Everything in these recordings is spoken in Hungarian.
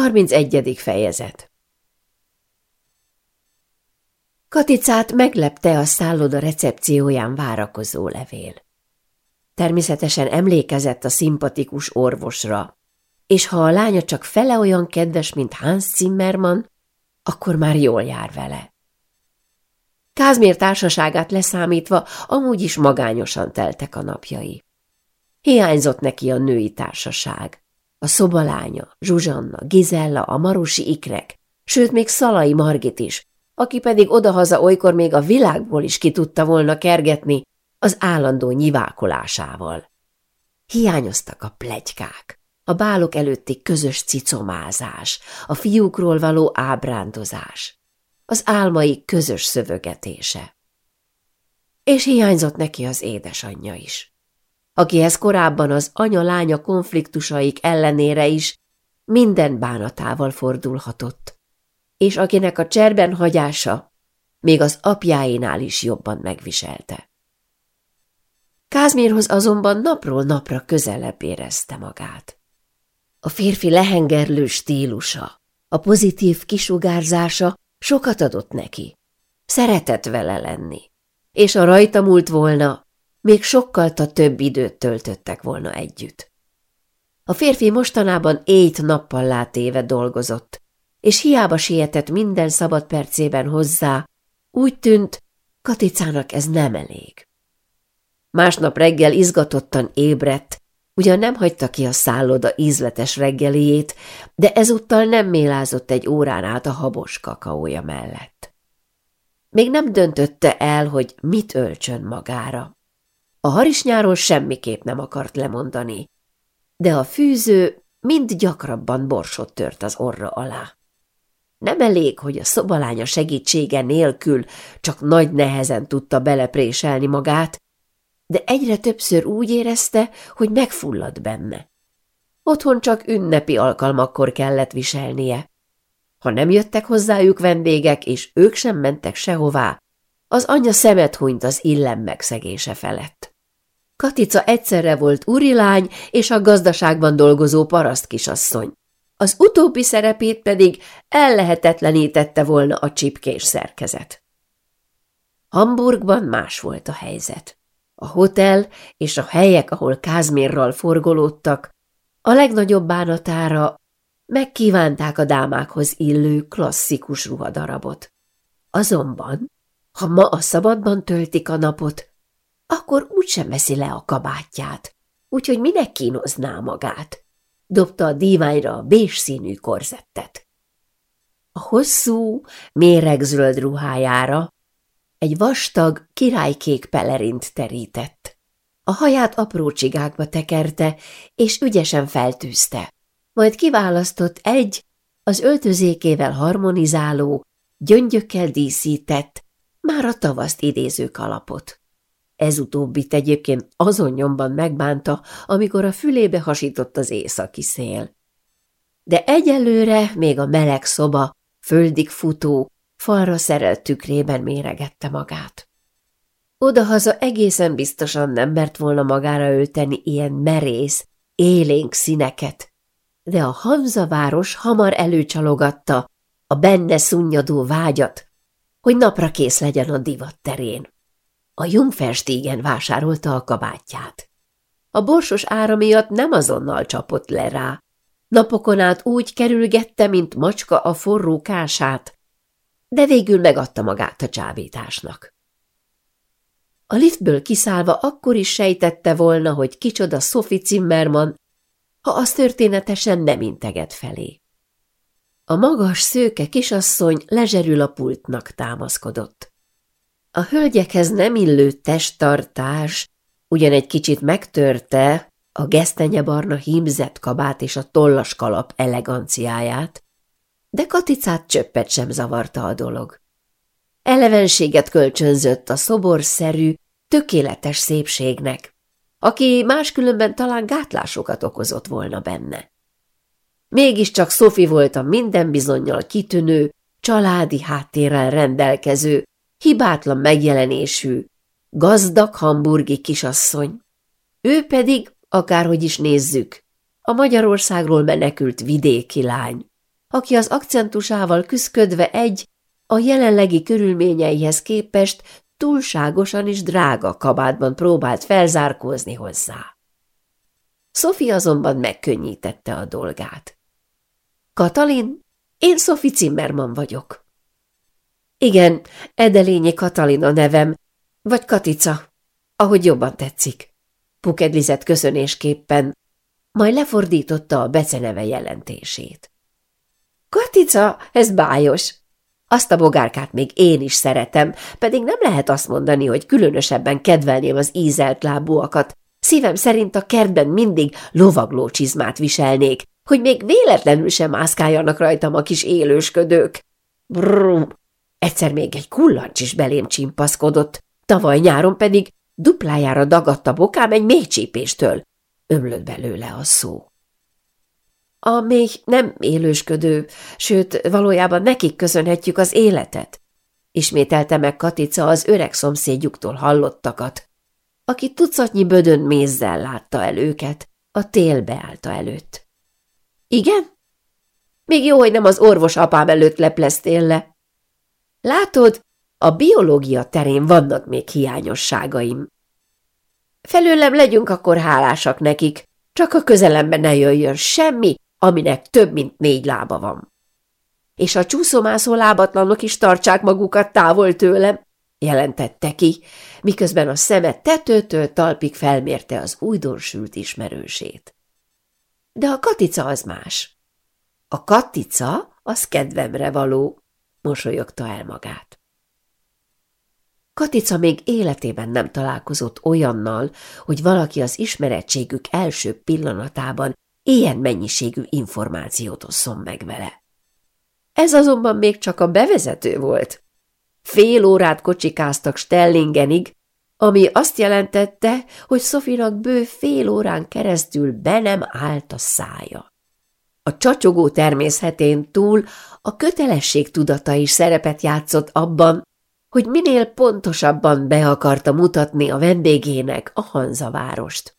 31. fejezet Katicát meglepte a szálloda recepcióján várakozó levél. Természetesen emlékezett a szimpatikus orvosra, és ha a lánya csak fele olyan kedves, mint Hans Zimmermann, akkor már jól jár vele. Kázmér társaságát leszámítva amúgy is magányosan teltek a napjai. Hiányzott neki a női társaság. A szobalánya, Zsuzsanna, Gizella, a marusi ikrek, sőt még Szalai Margit is, aki pedig odahaza olykor még a világból is ki tudta volna kergetni az állandó nyivákolásával. Hiányoztak a plegykák, a bálok előtti közös cicomázás, a fiúkról való ábrándozás, az álmai közös szövögetése. És hiányzott neki az édesanyja is akihez korábban az anya-lánya konfliktusaik ellenére is minden bánatával fordulhatott, és akinek a cserben hagyása még az apjáinál is jobban megviselte. Kázmírhoz azonban napról napra közelebb érezte magát. A férfi lehengerlő stílusa, a pozitív kisugárzása sokat adott neki. Szeretett vele lenni, és a rajta múlt volna, még sokkal több időt töltöttek volna együtt. A férfi mostanában ét nappal látéve dolgozott, és hiába sietett minden szabad percében hozzá, úgy tűnt, Katicának ez nem elég. Másnap reggel izgatottan ébredt, ugyan nem hagyta ki a szálloda ízletes reggeliét, de ezúttal nem mélázott egy órán át a habos kakaója mellett. Még nem döntötte el, hogy mit öltsön magára. A harisnyáról semmiképp nem akart lemondani, de a fűző mind gyakrabban borsot tört az orra alá. Nem elég, hogy a szobalánya segítsége nélkül csak nagy nehezen tudta belepréselni magát, de egyre többször úgy érezte, hogy megfullad benne. Otthon csak ünnepi alkalmakkor kellett viselnie. Ha nem jöttek hozzájuk vendégek, és ők sem mentek sehová, az anyja szemet hunyt az illem megszegése felett. Katica egyszerre volt urilány és a gazdaságban dolgozó paraszt kisasszony. Az utóbbi szerepét pedig ellehetetlenítette volna a csipkés szerkezet. Hamburgban más volt a helyzet. A hotel és a helyek, ahol Kázmérral forgolódtak, a legnagyobb bánatára megkívánták a dámákhoz illő klasszikus ruhadarabot. Azonban, ha ma a szabadban töltik a napot, akkor úgysem veszi le a kabátját, úgyhogy minek kínozná magát? Dobta a díványra a bés színű korzettet. A hosszú, méregzöld ruhájára egy vastag, királykék pelerint terített. A haját apró csigákba tekerte, és ügyesen feltűzte. Majd kiválasztott egy, az öltözékével harmonizáló, gyöngyökkel díszített, már a tavaszt idéző kalapot. Ez utóbbit egyébként azon nyomban megbánta, amikor a fülébe hasított az északi szél. De egyelőre még a meleg szoba, földig futó, falra szerelt tükrében méregette magát. Odahaza egészen biztosan nem mert volna magára ölteni ilyen merész, élénk színeket, de a Hamzaváros hamar előcsalogatta a benne szunnyadó vágyat, hogy napra kész legyen a divat terén. A Jungferstégen vásárolta a kabátját. A borsos ára miatt nem azonnal csapott le rá. Napokon át úgy kerülgette, mint macska a forró kását, de végül megadta magát a csábításnak. A liftből kiszállva akkor is sejtette volna, hogy kicsoda Sophie Zimmermann, ha az történetesen nem integet felé. A magas, szőke kisasszony lezserül a pultnak támaszkodott. A hölgyekhez nem illő testtartás ugyan egy kicsit megtörte a gesztenyebarna hímzett kabát és a tollas kalap eleganciáját, de Katicát csöppet sem zavarta a dolog. Elevenséget kölcsönzött a szoborszerű, tökéletes szépségnek, aki máskülönben talán gátlásokat okozott volna benne. Mégiscsak Szofi volt a minden bizonyal kitűnő, családi háttérrel rendelkező, hibátlan megjelenésű, gazdag hamburgi kisasszony. Ő pedig, akárhogy is nézzük, a Magyarországról menekült vidéki lány, aki az akcentusával küszködve egy, a jelenlegi körülményeihez képest túlságosan is drága kabátban próbált felzárkózni hozzá. Sophie azonban megkönnyítette a dolgát. Katalin, én Sophie Zimmermann vagyok. Igen, Edelényi Katalin a nevem, vagy Katica, ahogy jobban tetszik. Pukedlizett köszönésképpen, majd lefordította a beceneve jelentését. Katica, ez bájos. Azt a bogárkát még én is szeretem, pedig nem lehet azt mondani, hogy különösebben kedvelném az ízelt lábúakat. Szívem szerint a kertben mindig lovagló csizmát viselnék, hogy még véletlenül sem mászkáljanak rajtam a kis élősködők. Brum! Egyszer még egy kullancs is belém csimpaszkodott, tavaly nyáron pedig duplájára dagadt a bokám egy mélycsípéstől. Ömlött belőle a szó. A még nem élősködő, sőt, valójában nekik köszönhetjük az életet, ismételte meg Katica az öreg szomszédjuktól hallottakat, aki tucatnyi bödön mézzel látta el őket a tél beállta előtt. Igen? Még jó, hogy nem az orvos apám előtt lepleztél le. Látod, a biológia terén vannak még hiányosságaim. Felőlem legyünk akkor hálásak nekik, csak a közelembe ne jöjjön semmi, aminek több mint négy lába van. És a csúszomászó lábatlanok is tartsák magukat távol tőlem, jelentette ki, miközben a szeme tetőtől talpig felmérte az újdonsült ismerősét. De a katica az más. A katica az kedvemre való, mosolyogta el magát. Katica még életében nem találkozott olyannal, hogy valaki az ismerettségük első pillanatában ilyen mennyiségű információt osszon meg vele. Ez azonban még csak a bevezető volt. Fél órát kocsikáztak Stellingenig, ami azt jelentette, hogy Szofinak bő fél órán keresztül be nem állt a szája. A csacsogó természetén túl a kötelesség tudata is szerepet játszott abban, hogy minél pontosabban be akarta mutatni a vendégének a Hanza várost.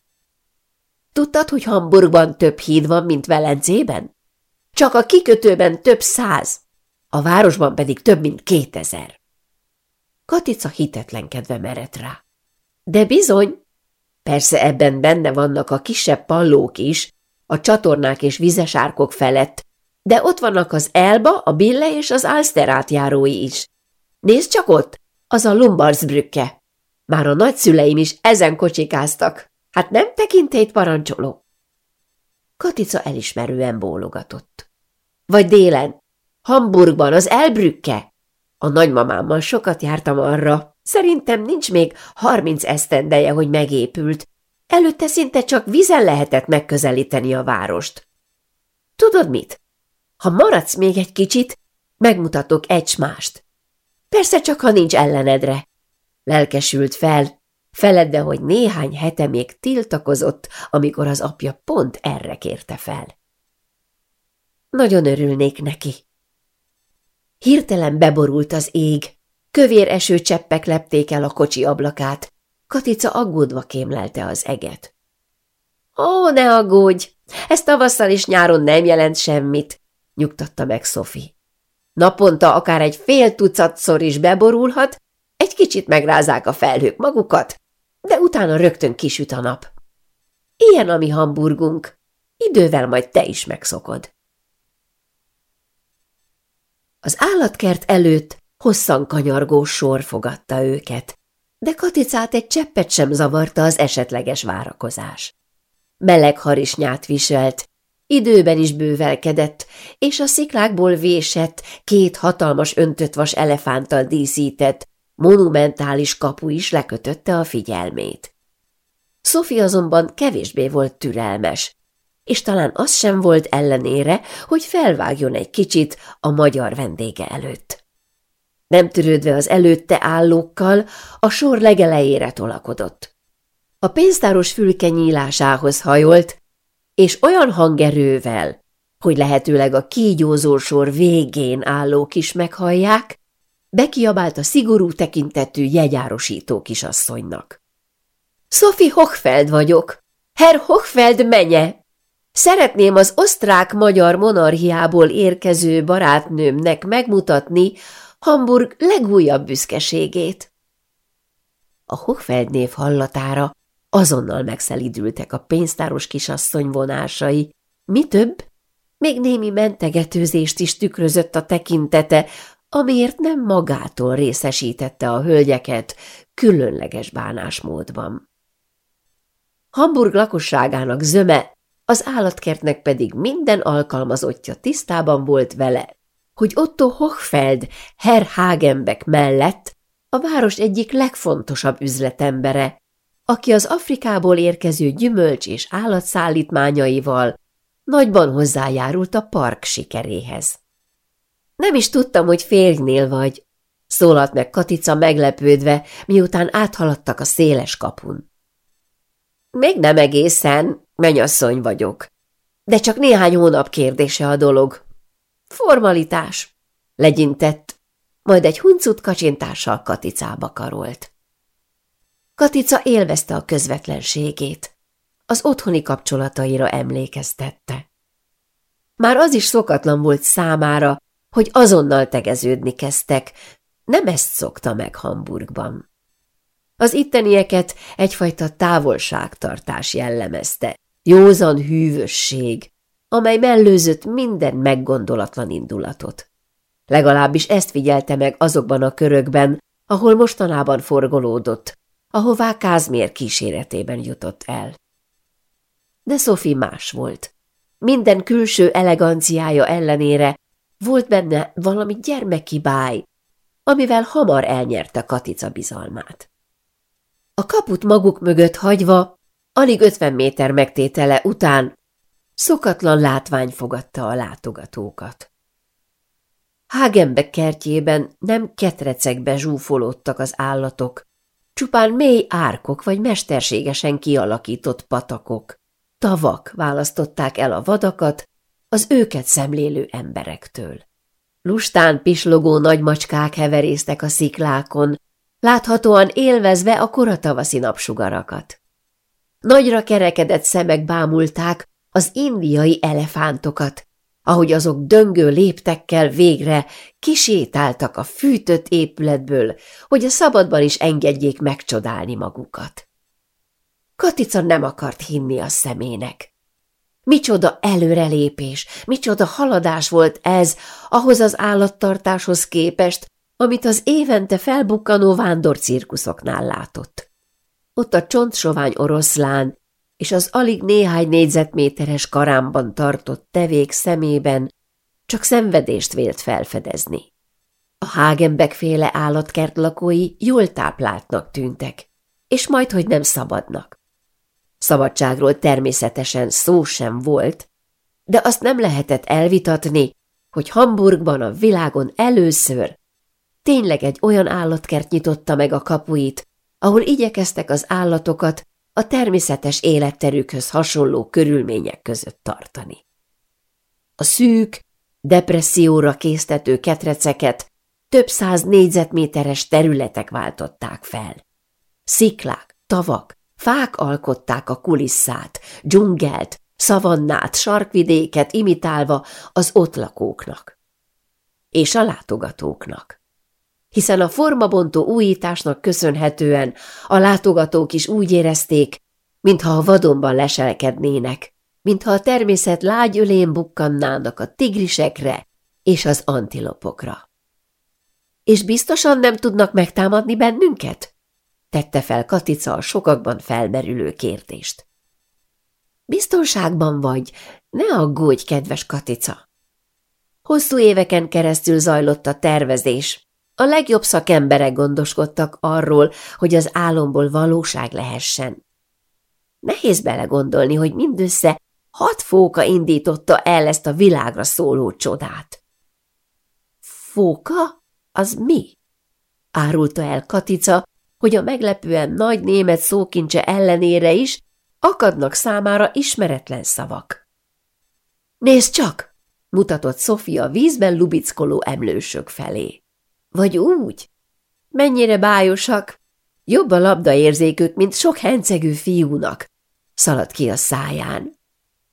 Tudtad, hogy Hamburgban több híd van, mint Velencében? Csak a kikötőben több száz, a városban pedig több mint kétezer. Katica hitetlenkedve merett rá. De bizony, persze ebben benne vannak a kisebb pallók is, a csatornák és vizesárkok felett, de ott vannak az Elba, a Bille és az Alster átjárói is. Nézd csak ott, az a Lumbarsbrücke. Már a nagyszüleim is ezen kocsikáztak. Hát nem tekintét parancsoló. Katica elismerően bólogatott. Vagy délen, Hamburgban, az Elbrücke. A nagymamámmal sokat jártam arra. Szerintem nincs még harminc esztendeje, hogy megépült. Előtte szinte csak vízen lehetett megközelíteni a várost. Tudod mit? Ha maradsz még egy kicsit, megmutatok egy mást. Persze csak, ha nincs ellenedre. Lelkesült fel, feledve, hogy néhány hete még tiltakozott, amikor az apja pont erre kérte fel. Nagyon örülnék neki. Hirtelen beborult az ég, kövér esőcseppek lepték el a kocsi ablakát, Katica aggódva kémlelte az eget. Ó, ne aggódj! Ez tavasszal és nyáron nem jelent semmit, nyugtatta meg Sophie. Naponta akár egy fél tucatszor is beborulhat, egy kicsit megrázák a felhők magukat, de utána rögtön kisüt a nap. Ilyen a mi Hamburgunk, idővel majd te is megszokod. Az állatkert előtt hosszan kanyargó sor fogadta őket, de Katicát egy cseppet sem zavarta az esetleges várakozás. Meleg harisnyát viselt, időben is bővelkedett, és a sziklákból vésett, két hatalmas öntött vas elefánttal díszített, monumentális kapu is lekötötte a figyelmét. Sophie azonban kevésbé volt türelmes, és talán az sem volt ellenére, hogy felvágjon egy kicsit a magyar vendége előtt. Nem törődve az előtte állókkal, a sor legelejére tolakodott. A pénztáros fülke nyílásához hajolt, és olyan hangerővel, hogy lehetőleg a kígyózó sor végén állók is meghallják, bekiabált a szigorú tekintetű jegyárosító kisasszonynak. Sophie Hochfeld vagyok, Herr Hochfeld menye! Szeretném az osztrák-magyar monarchiából érkező barátnőmnek megmutatni Hamburg legújabb büszkeségét. A Hochfeld név hallatára azonnal megszelidültek a pénztáros kisasszony vonásai. Mi több, még némi mentegetőzést is tükrözött a tekintete, amiért nem magától részesítette a hölgyeket különleges bánásmódban. Hamburg lakosságának zöme, az állatkertnek pedig minden alkalmazottja tisztában volt vele, hogy Otto Hochfeld, Herr Hagenbeck mellett a város egyik legfontosabb üzletembere, aki az Afrikából érkező gyümölcs és állatszállítmányaival nagyban hozzájárult a park sikeréhez. Nem is tudtam, hogy férjnél vagy, szólalt meg Katica meglepődve, miután áthaladtak a széles kapun. Még nem egészen, mennyasszony vagyok, de csak néhány hónap kérdése a dolog. Formalitás, legyintett, majd egy huncut kacsintással Katicába karolt. Katica élvezte a közvetlenségét, az otthoni kapcsolataira emlékeztette. Már az is szokatlan volt számára, hogy azonnal tegeződni kezdtek, nem ezt szokta meg Hamburgban. Az ittenieket egyfajta távolságtartás jellemezte, józan hűvösség, amely mellőzött minden meggondolatlan indulatot. Legalábbis ezt figyelte meg azokban a körökben, ahol mostanában forgolódott, ahová Kázmér kíséretében jutott el. De Sophie más volt. Minden külső eleganciája ellenére volt benne valami gyermeki báj, amivel hamar elnyerte Katica bizalmát. A kaput maguk mögött hagyva, alig ötven méter megtétele után szokatlan látvány fogadta a látogatókat. Hágenbe kertjében nem ketrecekbe zsúfolódtak az állatok, csupán mély árkok vagy mesterségesen kialakított patakok, tavak választották el a vadakat az őket szemlélő emberektől. Lustán pislogó nagymacskák heverésztek a sziklákon, láthatóan élvezve a koratavaszi napsugarakat. Nagyra kerekedett szemek bámulták az indiai elefántokat, ahogy azok döngő léptekkel végre kisétáltak a fűtött épületből, hogy a szabadban is engedjék megcsodálni magukat. Katica nem akart hinni a szemének. Micsoda előrelépés, micsoda haladás volt ez ahhoz az állattartáshoz képest, amit az évente felbukkanó vándorcirkuszoknál látott. Ott a csontsovány oroszlán és az alig néhány négyzetméteres karámban tartott tevék szemében csak szenvedést vélt felfedezni. A Hagenbeck féle állatkert lakói jól tápláltnak tűntek, és majd, hogy nem szabadnak. Szabadságról természetesen szó sem volt, de azt nem lehetett elvitatni, hogy Hamburgban a világon először tényleg egy olyan állatkert nyitotta meg a kapuit, ahol igyekeztek az állatokat a természetes életterükhöz hasonló körülmények között tartani. A szűk, depresszióra késztető ketreceket több száz négyzetméteres területek váltották fel. Sziklák, tavak, fák alkották a kulisszát, dzsungelt, szavannát, sarkvidéket imitálva az ott lakóknak. És a látogatóknak hiszen a formabontó újításnak köszönhetően a látogatók is úgy érezték, mintha a vadonban leselkednének, mintha a természet lágy ölén bukkannának a tigrisekre és az antilopokra. És biztosan nem tudnak megtámadni bennünket? tette fel Katica a sokakban felmerülő kérdést. Biztonságban vagy, ne aggódj, kedves Katica! Hosszú éveken keresztül zajlott a tervezés, a legjobb szakemberek gondoskodtak arról, hogy az álomból valóság lehessen. Nehéz belegondolni, hogy mindössze hat fóka indította el ezt a világra szóló csodát. Fóka? Az mi? Árulta el Katica, hogy a meglepően nagy német szókincse ellenére is akadnak számára ismeretlen szavak. Nézd csak! mutatott Sofia vízben lubickoló emlősök felé. Vagy úgy? Mennyire bájosak? Jobb a labdaérzékük, mint sok hencegő fiúnak, szaladt ki a száján.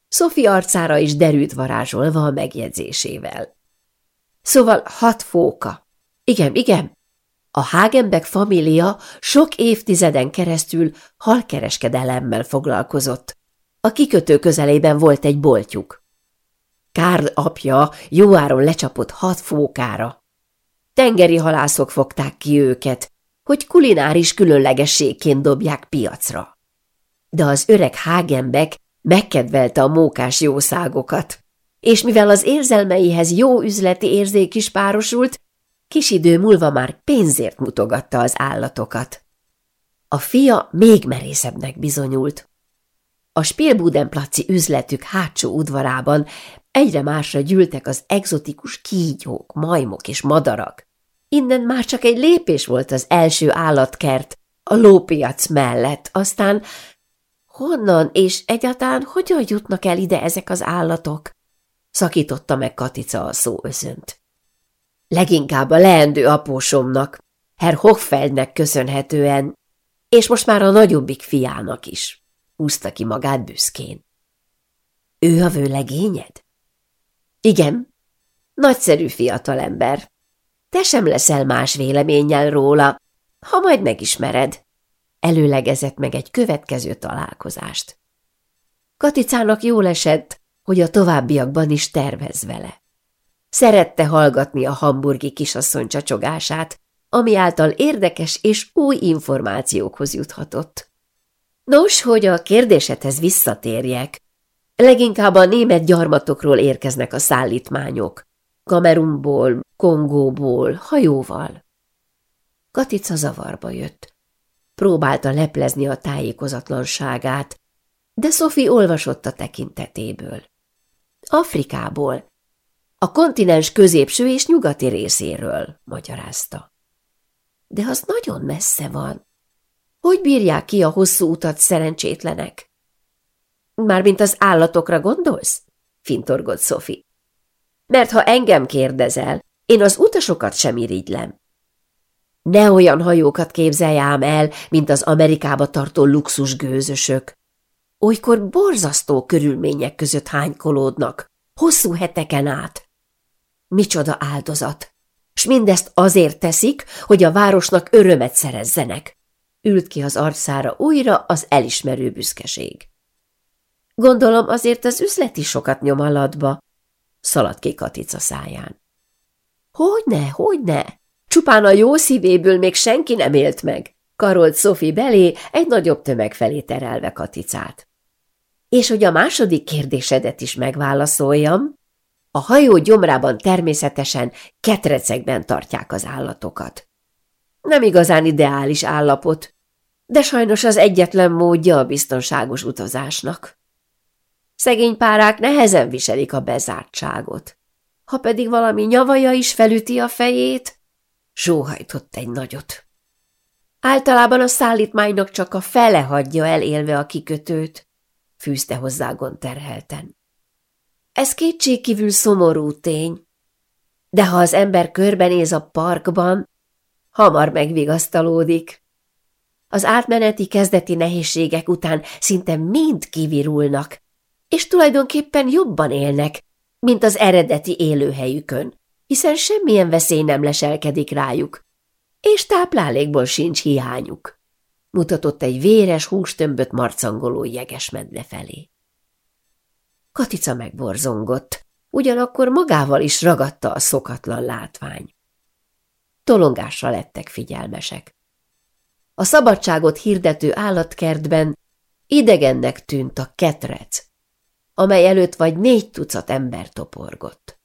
Szofi arcára is derült varázsolva a megjegyzésével. Szóval hat fóka. Igen, igen. A Hagenbeck família sok évtizeden keresztül halkereskedelemmel foglalkozott. A kikötő közelében volt egy boltjuk. Kárl apja jóáron lecsapott hat fókára. Tengeri halászok fogták ki őket, hogy kulináris különlegességként dobják piacra. De az öreg Hagenbeck megkedvelte a mókás jószágokat, és mivel az érzelmeihez jó üzleti érzék is párosult, kis idő múlva már pénzért mutogatta az állatokat. A fia még merészebbnek bizonyult. A Spielbudenplaci üzletük hátsó udvarában egyre másra gyűltek az egzotikus kígyók, majmok és madarak. Innen már csak egy lépés volt az első állatkert, a lópiac mellett, aztán honnan és egyáltalán hogyan jutnak el ide ezek az állatok? Szakította meg Katica a szó özönt. Leginkább a leendő apósomnak, Herr Hochfeldnek köszönhetően, és most már a nagyobbik fiának is, húzta ki magát büszkén. Ő a vőlegényed? Igen, nagyszerű fiatalember. Te sem leszel más véleménnyel róla, ha majd megismered. Előlegezett meg egy következő találkozást. Katicának jól esett, hogy a továbbiakban is tervez vele. Szerette hallgatni a hamburgi kisasszony csacsogását, ami által érdekes és új információkhoz juthatott. Nos, hogy a kérdésedhez visszatérjek, leginkább a német gyarmatokról érkeznek a szállítmányok, Kamerunból, Kongóból, hajóval. Katica zavarba jött. Próbálta leplezni a tájékozatlanságát, de Sophie olvasott a tekintetéből. Afrikából, a kontinens középső és nyugati részéről, magyarázta. De az nagyon messze van. Hogy bírják ki a hosszú utat szerencsétlenek? Mármint az állatokra gondolsz? fintorgott Sophie. Mert ha engem kérdezel, én az utasokat sem irigylem. Ne olyan hajókat képzelj ám el, mint az Amerikába tartó luxus gőzösök. Olykor borzasztó körülmények között hánykolódnak, hosszú heteken át. Micsoda áldozat! S mindezt azért teszik, hogy a városnak örömet szerezzenek. Ült ki az arcára újra az elismerő büszkeség. Gondolom azért az üzleti sokat nyom alatba, szaladt ki Katica száján. Hogyne, hogyne, csupán a jó szívéből még senki nem élt meg, karolt Sophie belé, egy nagyobb tömeg felé terelve Katicát. És hogy a második kérdésedet is megválaszoljam, a hajó gyomrában természetesen ketrecekben tartják az állatokat. Nem igazán ideális állapot, de sajnos az egyetlen módja a biztonságos utazásnak. Szegény párák nehezen viselik a bezártságot. Ha pedig valami nyavaja is felüti a fejét, sóhajtott egy nagyot. Általában a szállítmánynak csak a fele hagyja el élve a kikötőt, fűzte hozzá terhelten. Ez kétségkívül szomorú tény, de ha az ember körbenéz a parkban, hamar megvigasztalódik. Az átmeneti kezdeti nehézségek után szinte mind kivirulnak, és tulajdonképpen jobban élnek, mint az eredeti élőhelyükön, hiszen semmilyen veszély nem leselkedik rájuk, és táplálékból sincs hiányuk, mutatott egy véres, hústömböt marcangoló jegesmedve felé. Katica megborzongott, ugyanakkor magával is ragadta a szokatlan látvány. Tolongásra lettek figyelmesek. A szabadságot hirdető állatkertben idegennek tűnt a ketrec, amely előtt vagy négy tucat ember toporgott.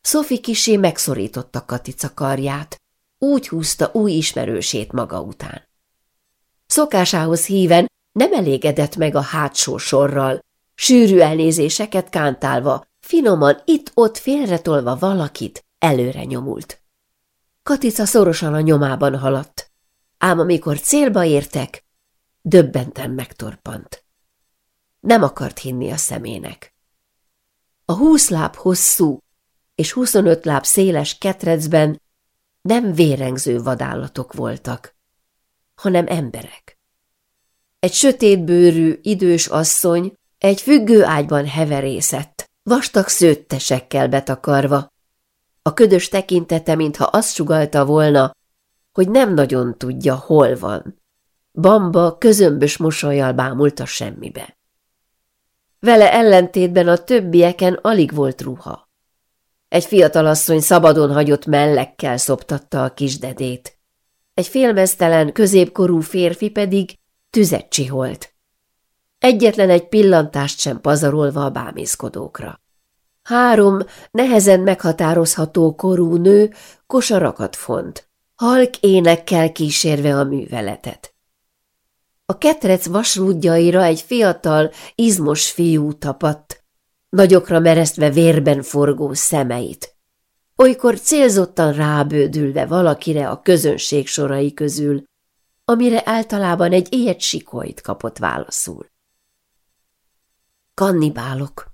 Szofi kisé megszorította Katica karját, úgy húzta új ismerősét maga után. Szokásához híven nem elégedett meg a hátsó sorral, sűrű elnézéseket kántálva, finoman itt-ott félretolva valakit, előre nyomult. Katica szorosan a nyomában haladt, ám amikor célba értek, döbbenten megtorpant. Nem akart hinni a szemének. A húsz láb hosszú és huszonöt láb széles ketrecben nem vérengző vadállatok voltak, hanem emberek. Egy sötétbőrű, idős asszony Egy függő ágyban heverészett, vastag szőttesekkel betakarva. A ködös tekintete, mintha azt sugalta volna, hogy nem nagyon tudja, hol van. Bamba közömbös mosolyjal bámult a semmibe. Vele ellentétben a többieken alig volt ruha. Egy fiatalasszony szabadon hagyott mellekkel szoptatta a kisdedét. Egy félmeztelen, középkorú férfi pedig tüzet csiholt. Egyetlen egy pillantást sem pazarolva a bámészkodókra. Három nehezen meghatározható korú nő kosarakat font, halk énekkel kísérve a műveletet. A ketrec vasrúdjaira egy fiatal, izmos fiú tapadt, nagyokra meresztve vérben forgó szemeit. Olykor célzottan rábődülve valakire a közönség sorai közül, amire általában egy ilyet sikolyt kapott válaszul. Kannibálok,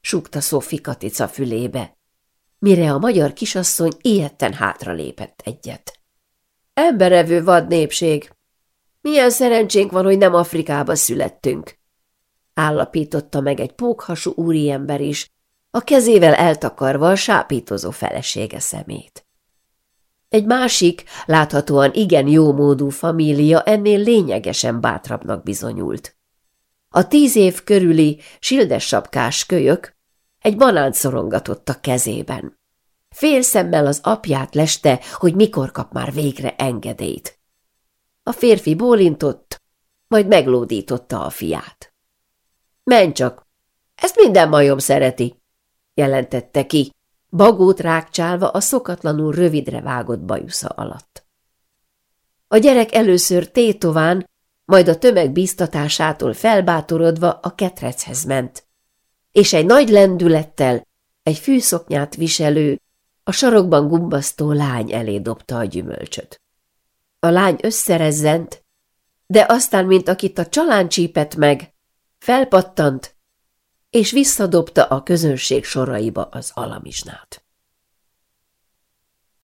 súgta Szófi Katica fülébe, mire a magyar kisasszony ilyetten hátralépett egyet. Emberevő vad népség. Milyen szerencsénk van, hogy nem Afrikába születtünk, állapította meg egy pókhasú úriember is, a kezével eltakarva a sápítozó felesége szemét. Egy másik, láthatóan igen jómódú família ennél lényegesen bátrabbnak bizonyult. A tíz év körüli sildes sapkás kölyök egy banánt szorongatott a kezében. Fél szemmel az apját leste, hogy mikor kap már végre engedélyt. A férfi bólintott, majd meglódította a fiát. Menj csak, ezt minden majom szereti, jelentette ki, bagót rákcsálva a szokatlanul rövidre vágott bajusza alatt. A gyerek először tétován, majd a tömeg bíztatásától felbátorodva a ketrechez ment, és egy nagy lendülettel egy fűszoknyát viselő, a sarokban gumbasztó lány elé dobta a gyümölcsöt. A lány összerezzent, de aztán, mint akit a csalán csípett meg, felpattant, és visszadobta a közönség soraiba az alamizsnát.